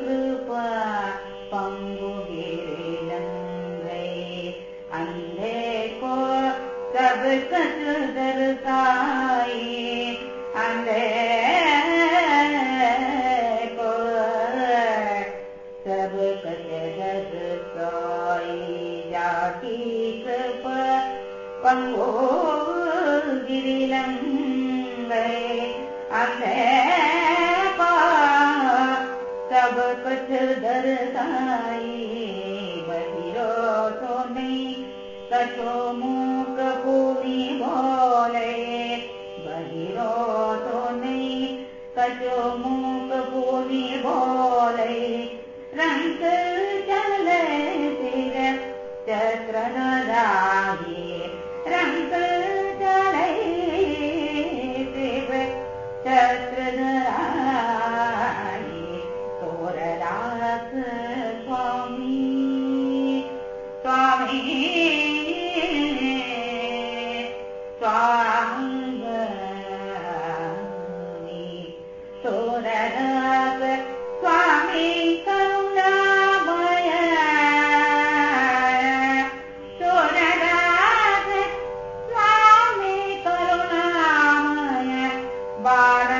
कृपा पङ्गुगिरिलङ्गै अन्धे को सब को सब कच दरसाई जाति कृपा पङ्गो दरसाई बहिरो तो नहीं कछो मूक भूमि बोले। बहिरो तो नहीं कछो मूक भूमि बोले। रंग चले राही रंग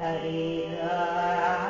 حديثا